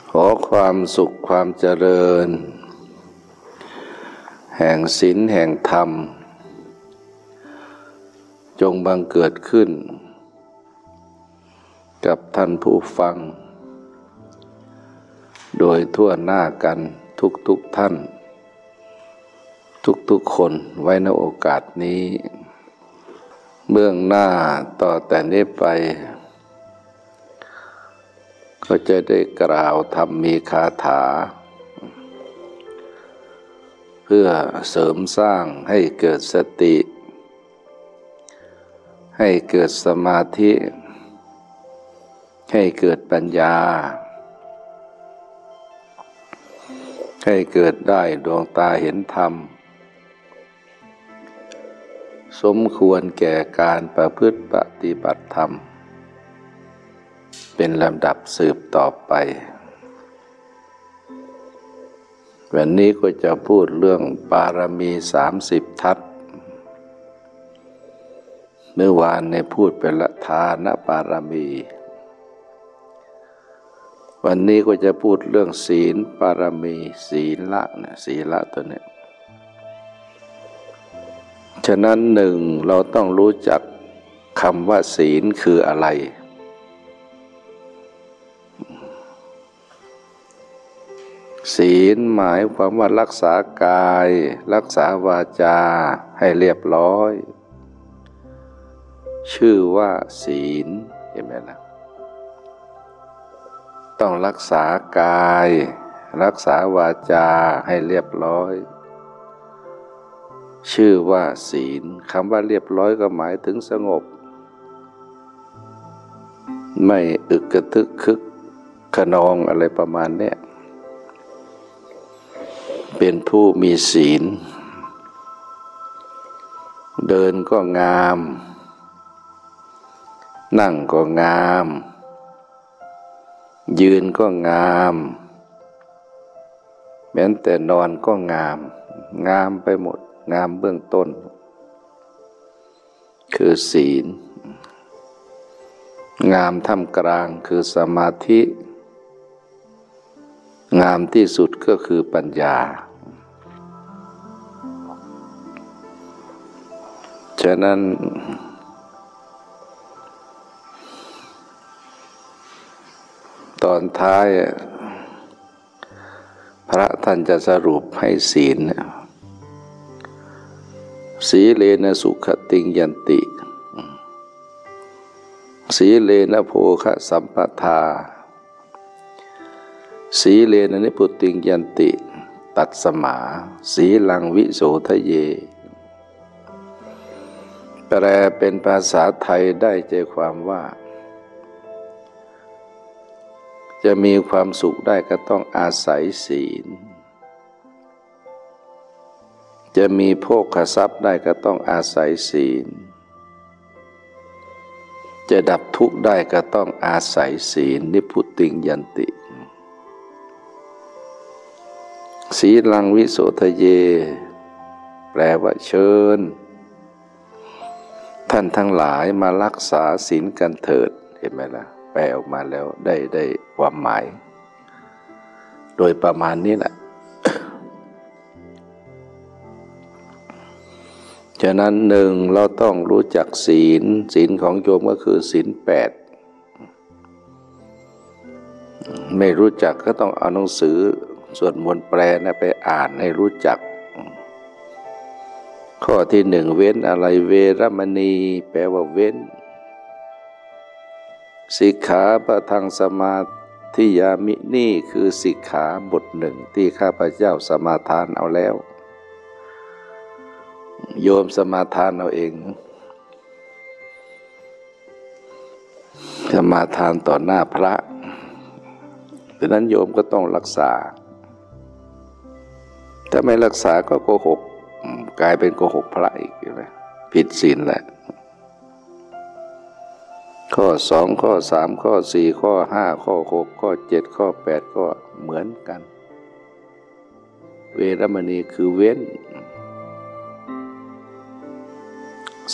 ขอความสุขความเจริญ แห่งศีลแห่งธรรม จงบังเกิดขึ้น กับท่านผู้ฟัง โดยทั่วหน้ากันทุกๆทท่าน ทุกๆคนไว้ในโอกาสนี้ เบื้องหน้าต่อแต่นี้ไป ก็จะได้กล่าวทำมีคาถา เพื่อเสริมสร้างให้เกิดสติ ให้เกิดสมาธิ ให้เกิดปัญญา ให้เกิดได้ดวงตาเห็นธรรม สมควรแก่การประพฤติปฏิบัติธรรม เป็นลำดับสืบต่อไป วันนี้ก็จะพูดเรื่องปารมีสามสิบทัศเมื่อวานในพูดเป็นละทานปารมี วันนี้ก็จะพูดเรื่องศีลปารมีศีลละเนี่ยศีลละตัวเนี้ฉะนั้นหนึ่งเราต้องรู้จักคำว่าศีลคืออะไร ศีลหมายความว่ารักษากาย รักษาวาจาให้เรียบร้อย ชื่อว่าศีลเห็นไหมล่ะต้องรักษากาย รักษาวาจาให้เรียบร้อย ชื่อว่าศีลคำว่าเรียบร้อยก็หมายถึงสงบ ไม่อึกกระทึกคึกขนองอะไรประมาณเนี้ย เป็นผู้มีศีล เดินก็งาม นั่งก็งาม ยืนก็งาม แม้แต่นอนก็งาม งามไปหมด งามเบื้องต้น คือศีล งามท่ามกลางคือสมาธิ งามที่สุดก็คือปัญญา ฉะนั้น ตอนท้าย พระท่านจะสรุปให้ศีล สีเลนะสุขติงยันติ สีเลนะโภคะสัมปทา สีเลนนิพุติงยันติ ตัดสมา สีลังวิโสทะเย แปลเป็นภาษาไทยได้ใจความว่า จะมีความสุขได้ก็ต้องอาศัยศีล จะมีโภคทรัพย์ได้ก็ต้องอาศัยศีล จะดับทุกข์ได้ก็ต้องอาศัยศีลนิพุติงยันติ ศีลังวิโสทะเย แปลว่าเชิญ ท่านทั้งหลายมารักษาศีลกันเถิด เห็นไหมละ่ะ แปลออกมาแล้วได้ได้ความหมาย โดยประมาณนี้แหละ ฉะนั้นหนึ่งเราต้องรู้จักศีล ศีลของโยมก็คือศีลแปดไม่รู้จักก็ต้องเอาหนังสือ ส่วนมนต์แปลนะไปอ่านให้รู้จัก ข้อที่หนึ่งเว้นอะไรเวรมณี แปลว่าเว้น สิกขาประทังสมาธิยามินี่คือสิกขาบทหนึ่งที่ข้าพเจ้าสมาทานเอาแล้ว โยมสมาทานเอาเองสมาทานต่อหน้าพระดังนั้นโยมก็ต้องรักษา ถ้าไม่รักษาก็โกหกกลายเป็นโกหกพระอีกใช่ผิดศีลแหละ ข้อสองข้อสามข้อสี่ข้อห้าข้อหกข้อเจ็ดข้อแปดก็เหมือนกัน เวรมณีคือเว้น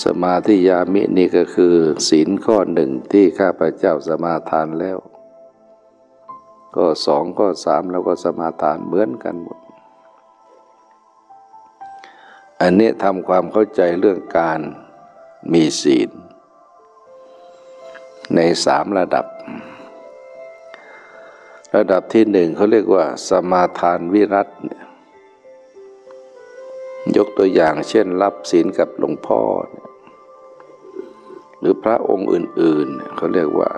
สมาธิยามินี่ก็คือ ศีลข้อหนึ่งที่ข้าพเจ้าสมาทานแล้ว ก็สองก็สามแล้วก็สมาทานเหมือนกันหมด อันนี้ทำความเข้าใจเรื่องการมีศีล ในสามระดับ ระดับที่หนึ่งเขาเรียกว่า สมาทานวิรัตยกตัวอย่างเช่นรับศีลกับหลวงพ่อ หรือพระองค์อื่นๆ เขาเรียกว่า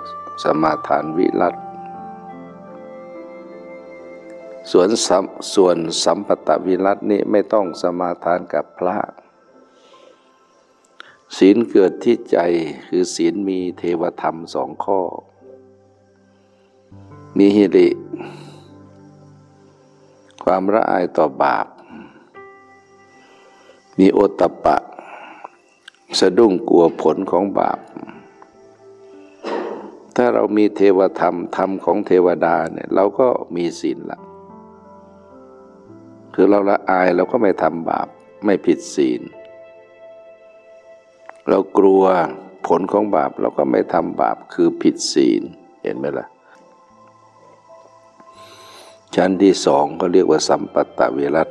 สมาทานวิรัต ส่วนส่วนสัมปตวิรัตนี่ไม่ต้องสมาทานกับพระ ศีลเกิดที่ใจคือศีลมีเทวธรรมสองข้อ มีฮิริ ความละอายต่อบาป มีโอตตปะ สะดุ้งกลัวผลของบาป ถ้าเรามีเทวธรรมธรรมของเทวดาเนี่ยเราก็มีศีลละ คือเราละอายเราก็ไม่ทำบาปไม่ผิดศีล เรากลัวผลของบาปเราก็ไม่ทำบาปคือผิดศีลเห็นไหมละ่ะ ชั้นที่สองเขาเรียกว่าสัมปัตตวิรัต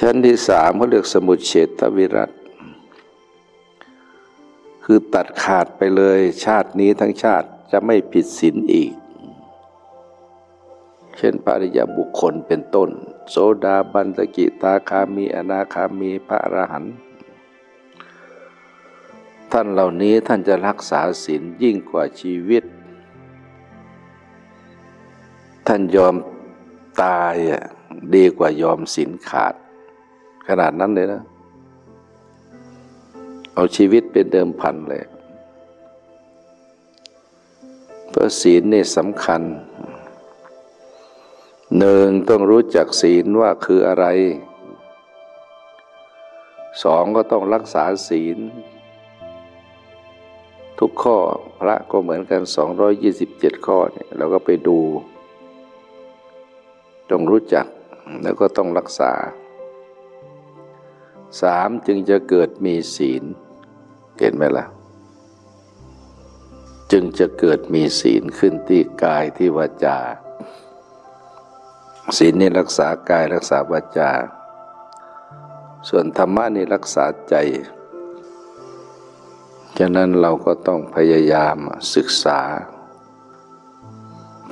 ชั้นที่สามเขาเรียกสมุเฉตวิรัตคือตัดขาดไปเลยชาตินี้ทั้งชาติจะไม่ผิดศีลอีก เช่นปริยบุคคลเป็นต้น โสดาบันตกิตาคามีอนาคามีพระอรหันต์ท่านเหล่านี้ท่านจะรักษาศีลยิ่งกว่าชีวิต ท่านยอมตายดีกว่ายอมศีลขาด ขนาดนั้นเลยนะ เอาชีวิตเป็นเดิมพันเลย เพราะศีลนี่สำคัญ หนึ่งต้องรู้จักศีลว่าคืออะไรสองก็ต้องรักษาศีล ทุกข้อพระก็เหมือนกัน 227 ข้อเนี่ยเราก็ไปดู ต้องรู้จักแล้วก็ต้องรักษาสามจึงจะเกิดมีศีล เห็นไหมละ่ะ จึงจะเกิดมีศีลขึ้นที่กายที่วาจา ศีลนี่รักษากายรักษาวาจา ส่วนธรรมะนี่รักษาใจ ฉะนั้นเราก็ต้องพยายามศึกษา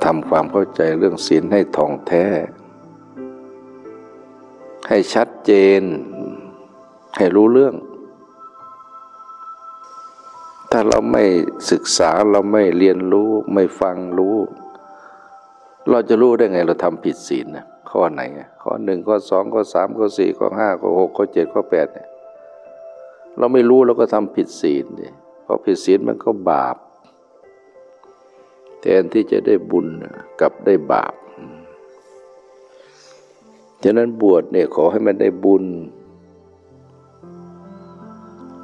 ทำความเข้าใจเรื่องศีลให้ท่องแท้ ให้ชัดเจน ให้รู้เรื่อง ถ้าเราไม่ศึกษาเราไม่เรียนรู้ไม่ฟังรู้ เราจะรู้ได้ไงเราทำผิดศีลนะข้อไหนข้อหนึ่งข้อสองข้อสามข้อสี่ข้อห้าข้อหกข้อเจ็ดข้อแปดเนี่ยเราไม่รู้เราก็ทำผิดศีลดิเพราะผิดศีลมันก็บาป แทนที่จะได้บุญกับได้บาปฉะนั้นบวชเนี่ยขอให้มันได้บุญ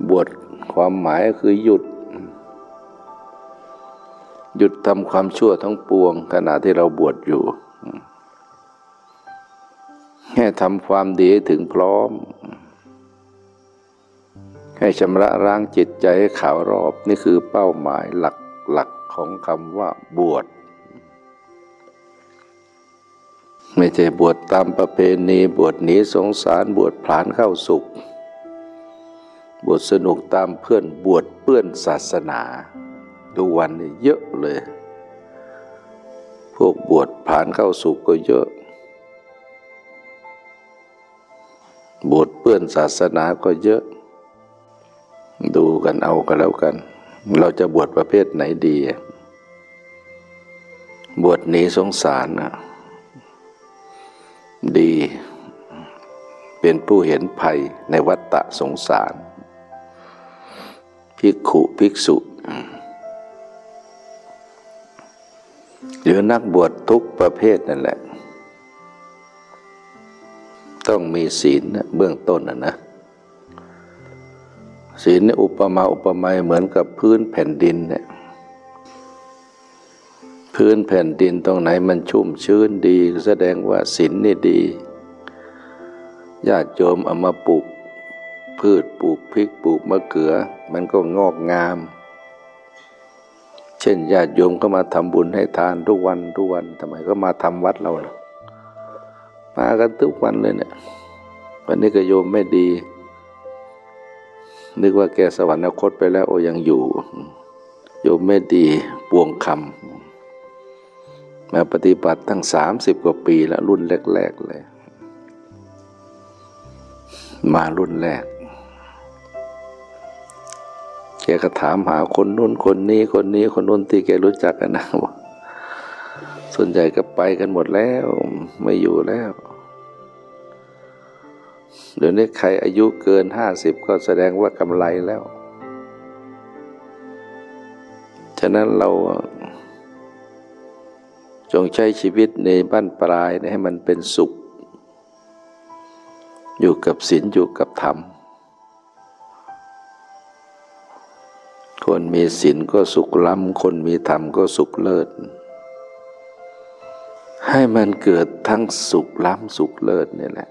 บวชความหมายก็คือหยุด หยุดทำความชั่วทั้งปวง ขณะที่เราบวชอยู่ให้ทำความดีถึงพร้อม ให้ชำระล้างจิตใจให้ขาวรอบนี่คือเป้าหมายหลักหลักของคำว่าบวช ไม่ใช่บวชตามประเพณีบวชหนีสงสารบวชผลานเข้าสุข บวชสนุกตามเพื่อนบวชเปื้อนศาสนา ทุกวันนี้เยอะเลย พวกบวชผ่านเข้าสุกก็เยอะ บวชเปื้อนศาสนาก็เยอะ ดูกันเอากันแล้วกัน เราจะบวชประเภทไหนดี บวชหนีสงสารนะดี เป็นผู้เห็นภัยในวัฏฏะสงสาร ภิกขุภิกษุ หรือนักบวชทุกประเภทนั่นแหละ ต้องมีศีลเบื้องต้นนะนะศีลนี่อุปมาอุปไมยเหมือนกับพื้นแผ่นดินเนี่ยพื้นแผ่นดินตรงไหนมันชุ่มชื้นดี แสดงว่าศีลนี่ดีญาติโยมเอามาปลูกพืชปลูกพริกปลูกมะเขือ มันก็งอกงาม ช่นญาติโยมก็มาทำบุญให้ทานทุกวันทุกวันทำไมก็มาทำวัดเราล่ะมากันทุกวันเลยเนี่ยวันนี้ก็โยมไม่ดี นึกว่าแกสวรรคตไปแล้วโอ้ยังอยู่ โยมไม่ดีปวงคำมาปฏิบัติตั้งสามสิบกว่าปีแล้วรุ่นแรก ๆ เลย มารุ่นแรก แกก็ถามหาคนนู้นคนนี้คนนี้คนนู้นที่แกรู้จักกันนะบอกส่วนใหญ่ก็ไปกันหมดแล้ว ไม่อยู่แล้ว เดี๋ยวนี้ใครอายุเกินห้าสิบก็แสดงว่ากำไรแล้ว ฉะนั้นเราจงใช้ชีวิตในบ้านปลายให้มันเป็นสุข อยู่กับศีลอยู่กับธรรม คนมีศีลก็สุขล้ำ คนมีธรรมก็สุขเลิศ ให้มันเกิดทั้งสุขล้ำสุขเลิศนี่แหละ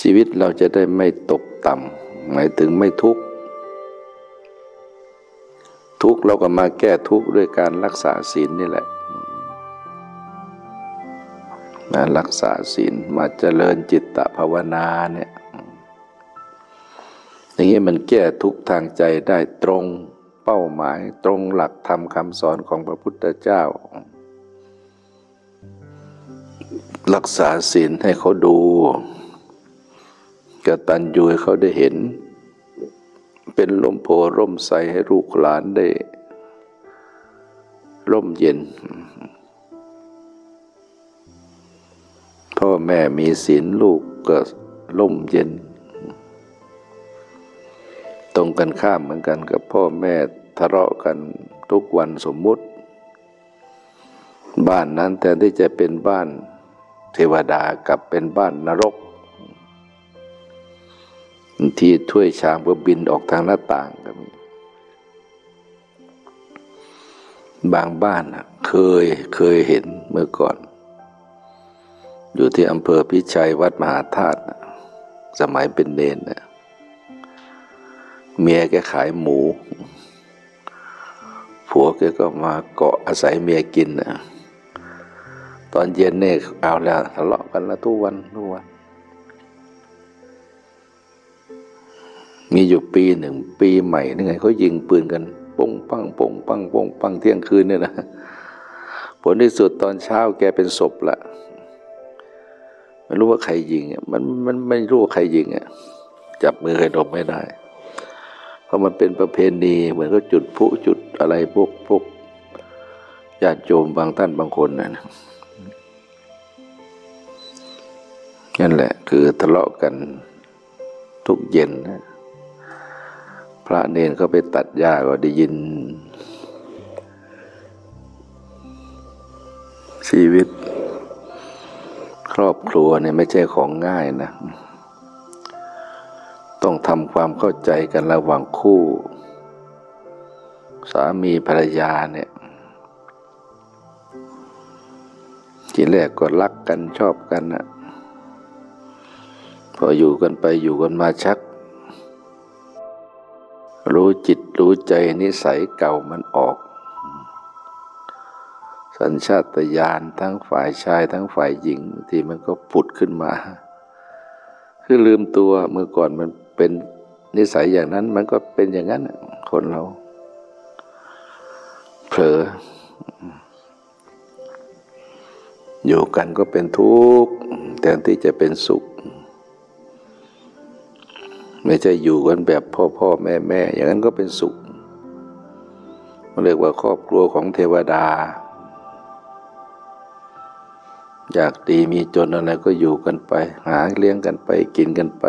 ชีวิตเราจะได้ไม่ตกต่ำหมายถึงไม่ทุกข์ทุกข์เราก็มาแก้ทุกข์ด้วยการรักษาศีลนี่แหละมารักษาศีลมาเจริญจิตตภาวนาเนี่ย อย่างนี้มันแก้ทุกทางใจได้ตรงเป้าหมายตรงหลักธรรมคำสอนของพระพุทธเจ้า รักษาศีลให้เขาดูกตัญญูให้เขาได้เห็น เป็นลมโพร่มใสให้ลูกหลานได้ ร่มเย็น พ่อแม่มีศีลลูกก็ร่มเย็น ตรงกันข้ามเหมือนกันกับพ่อแม่ทะเลาะกันทุกวันสมมุติ บ้านนั้นแทนที่จะเป็นบ้านเทวดากลับเป็นบ้านนรกที่ถ้วยชามก็บินออกทางหน้าต่างก็มีบางบ้านเคยเคยเห็นเมื่อก่อน อยู่ที่อำเภอพิชัยวัดมหาธาตุสมัยเป็นเนนนะ เมียแกขายหมู ผัวแกก็มาเกาะอาศัยเมียกินนะตอนเย็นเนี่ยเอาแล้วทะเลาะกันล้วทุกวันทุกวัน มีอยู่ปีหนึ่งปีใหม่นี่ไงเขายิงปืนกันป้งปังป้งปังป้งปังเที่ยงคืนเนี่ยนะผลที่สุดตอนเช้าแกเป็นศพละไม่รู้ว่าใครยิงอะมันมันไม่รู้ว่าใครยิงอะจับมือใครดมไม่ได้ ราะมันเป็นประเพณีเหมือนเขาจุดพุจุดอะไรพวกพวกญาติโยมบางท่านบางคนนะนั่นแหละ คือทะเลาะกันทุกเย็นนะพระเนนเขาไปตัดหญ้าก็ได้ยิน ชีวิต ครอบครัวเนี่ยไม่ใช่ของง่ายนะ ต้องทำความเข้าใจกันระหว่างคู่ สามีภรรยาเนี่ยทีแรกก็รักกันชอบกันนะพออยู่กันไปอยู่กันมาชัก รู้จิตรู้ใจนิสัยเก่ามันออก สัญชาตญาณทั้งฝ่ายชายทั้งฝ่ายหญิงที่มันก็ผุดขึ้นมา คือลืมตัวเมื่อก่อนมัน เป็นนิสัยอย่างนั้น มันก็เป็นอย่างนั้น คนเรา เผลอ อยู่กันก็เป็นทุกข์แทนที่จะเป็นสุข ไม่ใช่อยู่กันแบบพ่อพ่อแม่แม่อย่างนั้นก็เป็นสุขเรียกว่าครอบครัวของเทวดา อยากดีมีจนอะไรก็อยู่กันไป หาเลี้ยงกันไปกินกันไป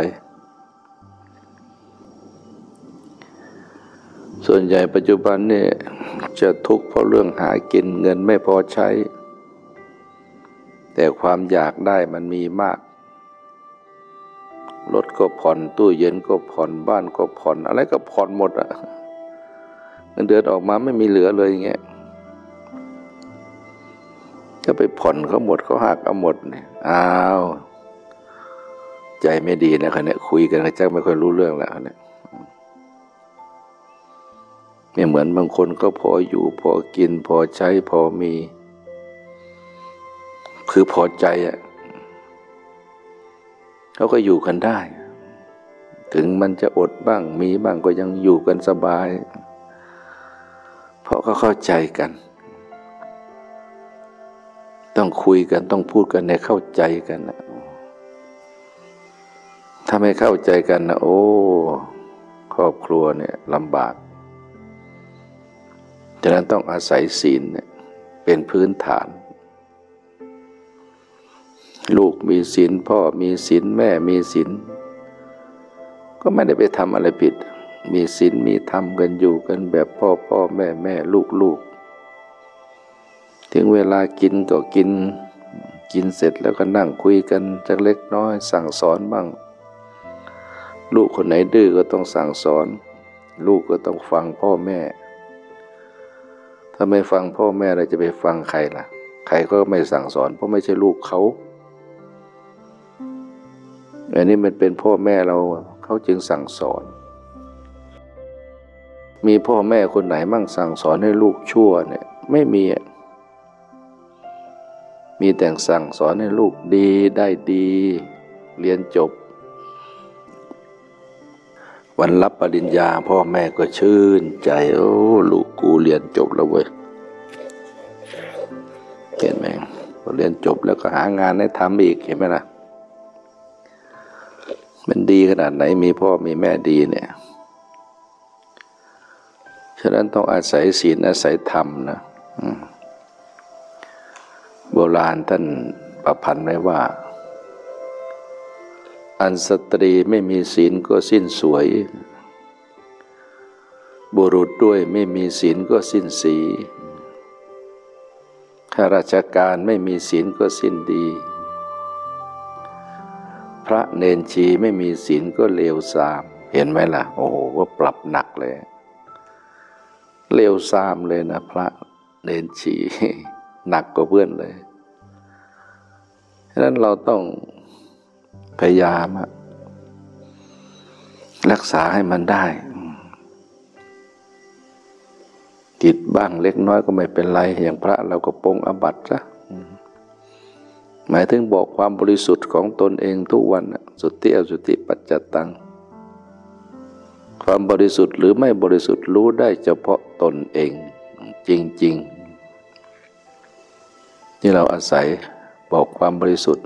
ส่วนใหญ่ปัจจุบันเนี่ยจะทุกข์เพราะเรื่องหากินเงินไม่พอใช้ แต่ความอยากได้มันมีมากรถก็ผ่อนตู้เย็นก็ผ่อนบ้านก็ผ่อน อะไรก็ผ่อนหมดอะเงินเดือนออกมาไม่มีเหลือเลยอย่างเงี้ยก็ไปผ่อนเขาหมดเขาหักเอาหมดเนี่ยอ้าว ใจไม่ดีนะคนนี้คุยกันก็จักไม่ค่อยรู้เรื่องแล้วเนี่ย ไม่เหมือนบางคนก็พออยู่พอกินพอใช้พอมี คือพอใจอะเขาก็อยู่กันได้ ถึงมันจะอดบ้างมีบ้างก็ยังอยู่กันสบาย เพราะเขาเข้าใจกัน ต้องคุยกันต้องพูดกันในเข้าใจกันนะถ้าไม่เข้าใจกันนะโอ้ ครอบครัวเนี่ยลำบาก ฉะนั้นต้องอาศัยศีลเนี่ยเป็นพื้นฐาน ลูกมีศีลพ่อมีศีลแม่มีศีลก็ไม่ได้ไปทำอะไรผิด มีศีลมีธรรมกันอยู่กันแบบพ่อพ่อแม่แม่ลูกลูกถึงเวลากินก็กิน กินเสร็จแล้วก็นั่งคุยกันจักเล็กน้อยสั่งสอนบ้าง ลูกคนไหนดื้อก็ต้องสั่งสอน ลูกก็ต้องฟังพ่อแม่ ถ้าไม่ฟังพ่อแม่เราจะไปฟังใครล่ะ ใครก็ไม่สั่งสอน เพราะไม่ใช่ลูกเขาอันนี้มันเป็นพ่อแม่เราเขาจึงสั่งสอน มีพ่อแม่คนไหนมั่งสั่งสอนให้ลูกชั่วเนี่ยไม่มี มีแต่งสั่งสอนให้ลูกดีได้ดี เรียนจบ วันรับปริญญาพ่อแม่ก็ชื่น ใจโอ้ลูกกูเรียนจบแล้วเว้ยเห็นไหมพอเรียนจบแล้วก็หางานให้ทำอีกเห็นไหมล่ะมันดีขนาดไหนมีพ่อมีแม่ดีเนี่ย ฉะนั้นต้องอาศัยศีลอาศัยธรรมนะโบราณท่านประพันธ์ไว้ว่า อันสตรีไม่มีศีลก็สิ้นสวย บุรุษด้วยไม่มีศีลก็สิ้นสีข้าราชการไม่มีศีลก็สิ้นดี พระเนนชีไม่มีศีลก็เลวทราม เห็นไหมล่ะ โอ้โหว่าปรับหนักเลย เลวทรามเลยนะ พระเนนชีหนักกว่าเพื่อนเลยฉะนั้นเราต้อง พยายามรักษาให้มันได้ติดบ้างเล็กน้อยก็ไม่เป็นไร อย่างพระเราก็ปงอบัตซะหมายถึงบอกความบริสุทธิ์ของตนเองทุกวันสุทธิอสุทธิปัจจตัง ความบริสุทธิ์หรือไม่บริสุทธิ์รู้ได้เฉพาะตนเอง จริง ๆ ที่เราอาศัยบอกความบริสุทธิ์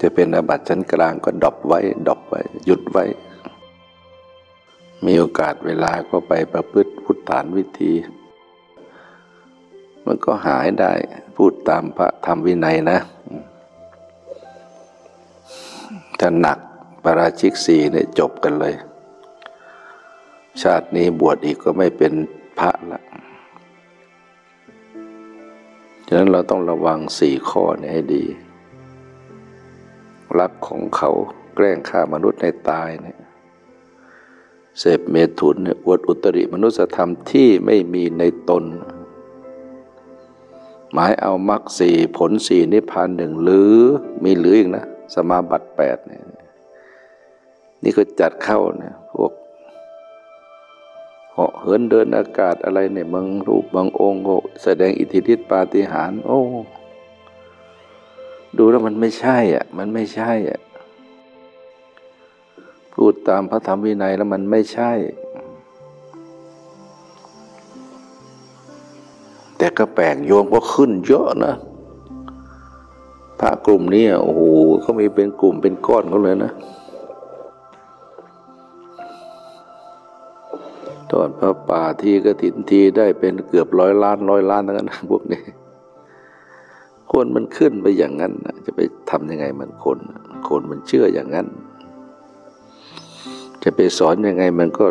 จะเป็นอาบัติชั้นกลางก็ดอบไว้ดอบไว้ หยุดไว้ มีโอกาสเวลาก็ไปประพฤติพุทธานวิธี มันก็หายได้พูดตามพระธรรมวินัยนะถ้าหนักปราชิกสี่เนี่ยจบกันเลย ชาตินี้บวชอีกก็ไม่เป็นพระละฉะนั้นเราต้องระวังสี่ข้อนี้ให้ดี รักของเขาแกล้งฆ่ามนุษย์ในตายเนี่ยเสพเมถุนเนี่ยอวดอุตริมนุสธรรมที่ไม่มีในตน หมายเอามรรคสี่ผลสี่นิพพานหนึ่งหรือมีหรืออีกนะ สมาบัติแปดเนี่ยนี่ก็จัดเข้าเนี่ยพวกเหาะเหินเดินอากาศอะไรเนี่ยบางรูปบางองค์ก็แสดงอิทธิฤทธิปาฏิหาริย์โอ้ ดูแล้วมันไม่ใช่อะ มันไม่ใช่อะ พูดตามพระธรรมวินัยแล้วมันไม่ใช่ แต่ก็แปลกโยมก็ขึ้นเยอะนะพระกลุ่มนี้โอ้โหเขามีเป็นกลุ่มเป็นก้อนเขาเลยนะทอดพระป่าทีกระถินทีได้เป็นเกือบร้อยล้านร้อยล้านทั้งนั้นพวกนี้ คนมันขึ้นไปอย่างนั้นจะไปทำยังไงมันคน คนมันเชื่ออย่างนั้น จะไปสอนยังไงมันก็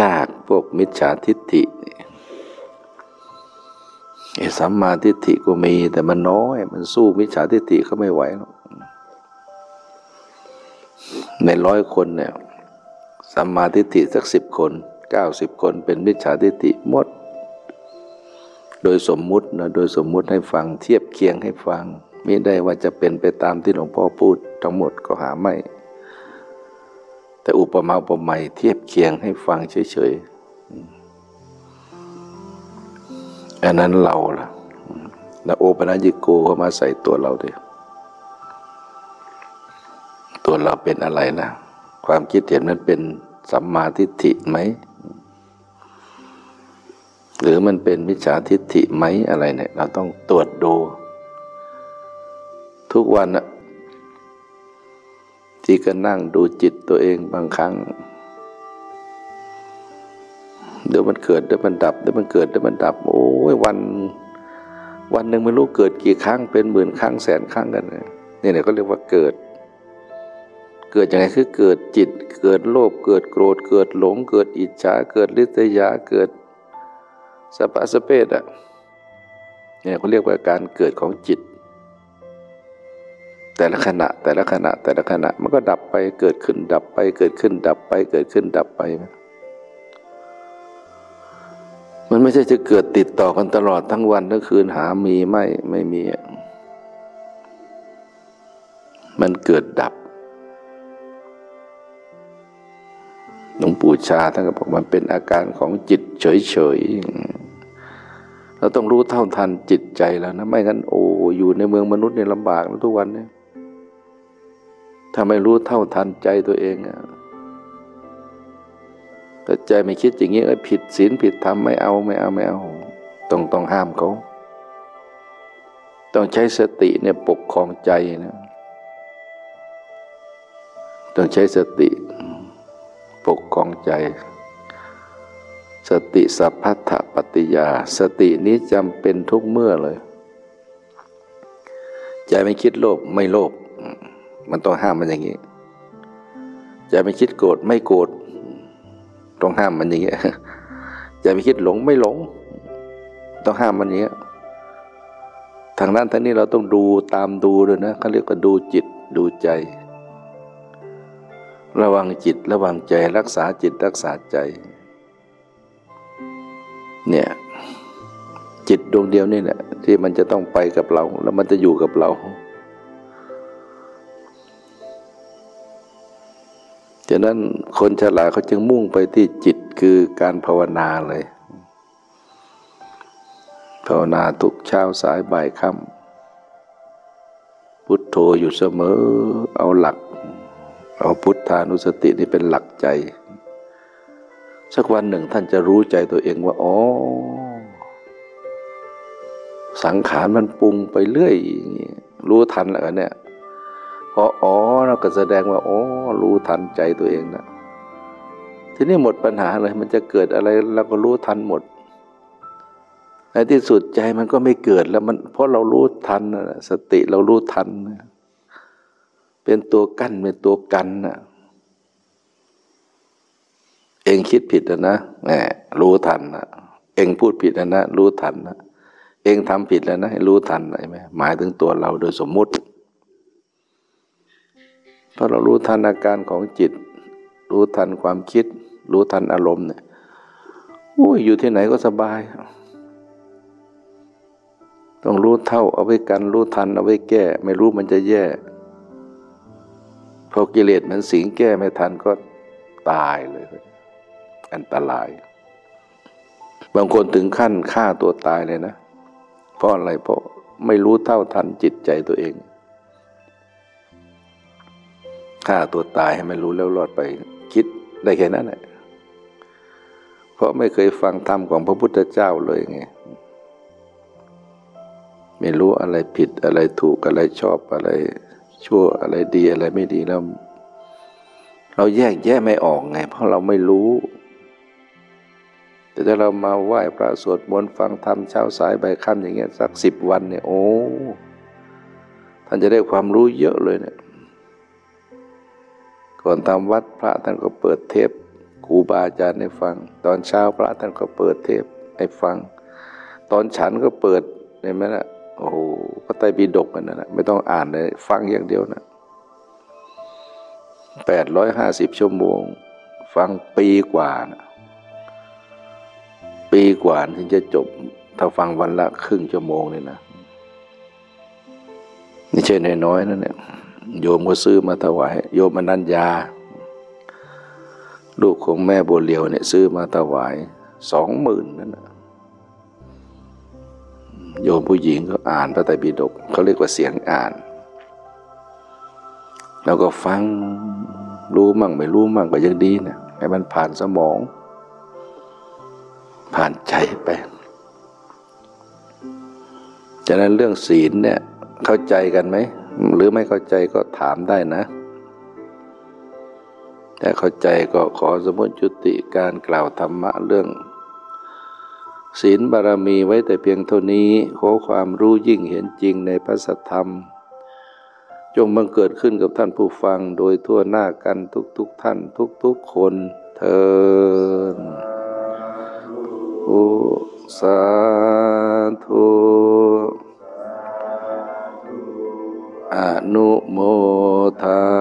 ยากพวกมิจฉาทิฏฐิไอ้สัมมาทิฏฐิก็มีแต่มันน้อย มันสู้มิจฉาทิฏฐิเขาไม่ไหวหรอกในร้อยคนเนี่ยสัมมาทิฏฐิสักสิบคนเก้าสิบคนเป็นมิจฉาทิฏฐิหมด โดยสมมุตินะโดยสมมุติให้ฟังเทียบเคียงให้ฟังไมิได้ว่าจะเป็นไปตามที่หลวงพ่อพูดทั้งหมดก็หาไม่ แต่อุปมาอุปไมยเทียบเคียงให้ฟังเฉยๆอันนั้นเราล่ะแล้วโอปนัญิโกเข้ามาใส่ตัวเราดิตัวเราเป็นอะไรนะ ความคิดเห็นมันเป็นสัมมาทิฏฐิไหม หรือมันเป็นมิจฉาทิฏฐิไหมอะไรเนี่ยเราต้องตรวจดู ทุกวันอะที่ก็นั่งดูจิตตัวเองบางครั้งเดี๋ยวมันเกิดเดี๋ยวมันดับเดี๋ยวมันเกิดเดี๋ยวมันดับ โอ้ยวัน วันหนึ่งไม่รู้เกิดกี่ครั้งเป็นหมื่นครั้งแสนครั้งกันเลยนี่เนี่ยก็เรียกว่าเกิด เกิดยังไงคือเกิดจิต เกิดโลภเกิดโกรธเกิดหลง เกิดอิจฉาเกิดลิษยาเกิด สปะสเปดอะเนี่ยเขาเรียกว่าการเกิดของจิต แต่ละขณะแต่ละขณะแต่ละขณะมันก็ดับไปเกิดขึ้นดับไปเกิดขึ้น ดับไปเกิดขึ้นดับไป มันไม่ใช่จะเกิดติดต่อกันตลอดทั้งวันทั้งคืนหามีไม่ไม่มี มันเกิดดับ หลวงปู่ชาท่านก็บอกมันเป็นอาการของจิตเฉยๆ เราต้องรู้เท่าทันจิตใจแล้วนะ ไม่งั้นโอ้อยู่ในเมืองมนุษย์เนี่ยลำบากนะทุกวันเนี่ยถ้าไม่รู้เท่าทันใจตัวเองอะถ้าใจไม่คิดอย่างนี้ก็ผิดศีลผิดธรรมไม่เอาไม่เอาไม่เอาต้องต้องห้ามเขาต้องใช้สติเนี่ยปกครองใจนะต้องใช้สติ ปกครองใจ สติสัพพัทธปฏิยา สตินี้จำเป็นทุกเมื่อเลย ใจไม่คิดโลภไม่โลภมันต้องห้ามมันอย่างนี้ ใจไม่คิดโกรธไม่โกรธต้องห้ามมันอย่างเงี้ยใจไม่คิดหลงไม่หลง ต้องห้ามมันอย่างเงี้ยทางนั้นทางนี้เราต้องดูตามดูด้วยนะเขาเรียกว่าดูจิตดูใจ ระวังจิตระวังใจรักษาจิตรักษาใจ เนี่ยจิตดวงเดียวนี่แหละที่มันจะต้องไปกับเรา แล้วมันจะอยู่กับเราฉะนั้นคนฉลาดเขาจึงมุ่งไปที่จิตคือการภาวนาเลย ภาวนาทุกเช้าสายบ่ายค่ำพุทโธอยู่เสมอเอาหลัก เอาพุทธานุสตินี่เป็นหลักใจ สักวันหนึ่งท่านจะรู้ใจตัวเองว่าอ๋อสังขารมันปรุงไปเรื่อยอย่างนี้รู้ทันแล้วเนี่ยพออ๋อเราก็แสดงว่าอ๋อรู้ทันใจตัวเองนะทีนี้หมดปัญหาเลยมันจะเกิดอะไรเราก็รู้ทันหมดในที่สุดใจมันก็ไม่เกิดแล้วมันเพราะเรารู้ทันสติเรารู้ทันนะ เป็นตัวกั้นเป็นตัวกันนะเองคิดผิดนะนะแหมรู้ทันนะเองพูดผิดนะนะรู้ทันนะเองทำผิดแล้วนะรู้ทันใช่ไหมหมายถึงตัวเราโดยสมมุติเพราะเรารู้ทันอาการของจิต รู้ทันความคิด รู้ทันอารมณ์เนี่ยโอ้ยอยู่ที่ไหนก็สบาย ต้องรู้เท่าเอาไว้กัน รู้ทันเอาไว้แก้ ไม่รู้มันจะแย่ พอกิเลสมันสิงแก้ไม่ทันก็ตายเลย อันตราย บางคนถึงขั้นฆ่าตัวตายเลยนะ เพราะอะไรเพราะไม่รู้เท่าทันจิตใจตัวเองฆ่าตัวตายให้มันรู้แล้วรอดไปคิดได้แค่นั้นแหละเพราะไม่เคยฟังธรรมของพระพุทธเจ้าเลยไงไม่รู้อะไรผิดอะไรถูกอะไรชอบอะไร ชั่วอะไรดีอะไรไม่ดีแล้ว เราแยกแยะไม่ออกไง เพราะเราไม่รู้ แต่ถ้าเรามาไหว้พระสวดมนต์ฟังธรรมเช้าสายใบค่ำอย่างเงี้ยสักสิบวันเนี่ยโอ้ท่านจะได้ความรู้เยอะเลยเนี่ย ก่อนทำวัดพระท่านก็เปิดเทปครูบาอาจารย์ให้ฟัง ตอนเช้าพระท่านก็เปิดเทปให้ฟัง ตอนฉันก็เปิดเห็นไหมล่ะ โอ้โหพระไตรปิฎกนั่นนะ ไม่ต้องอ่านเลย ฟังอย่างเดียวนะแปดร้อยห้าสิบชั่วโมง ฟังปีกว่านะปีกว่าถึงจะจบ ถ้าฟังวันละครึ่งชั่วโมงนี่นะนี่ใช่น้อยๆนั่นเนี่ยโยมก็ซื้อมาถวาย โยมอนัญญา ลูกของแม่บัวเลียวเนี่ย ซื้อมาถวายสองหมื่นนั่นนะ โยมผู้หญิงก็อ่านพระไตรปิฎกเขาเรียกว่าเสียงอ่าน แล้วก็ฟังรู้มั่งไม่รู้มั่งก็ยังดีนะให้มันผ่านสมอง ผ่านใจไปฉะนั้นเรื่องศีลเนี่ยเข้าใจกันไหม หรือไม่เข้าใจก็ถามได้นะ แต่เข้าใจก็ขอสมมติจุติการกล่าวธรรมะเรื่อง ศีลบารมีไว้แต่เพียงเท่านี้ขอความรู้ยิ่งเห็นจริงในพระสัทธรรม จงบังเกิดขึ้นกับท่านผู้ฟังโดยทั่วหน้ากันทุกๆทท่านทุกๆคนเทินอุสาธุอนุโมทา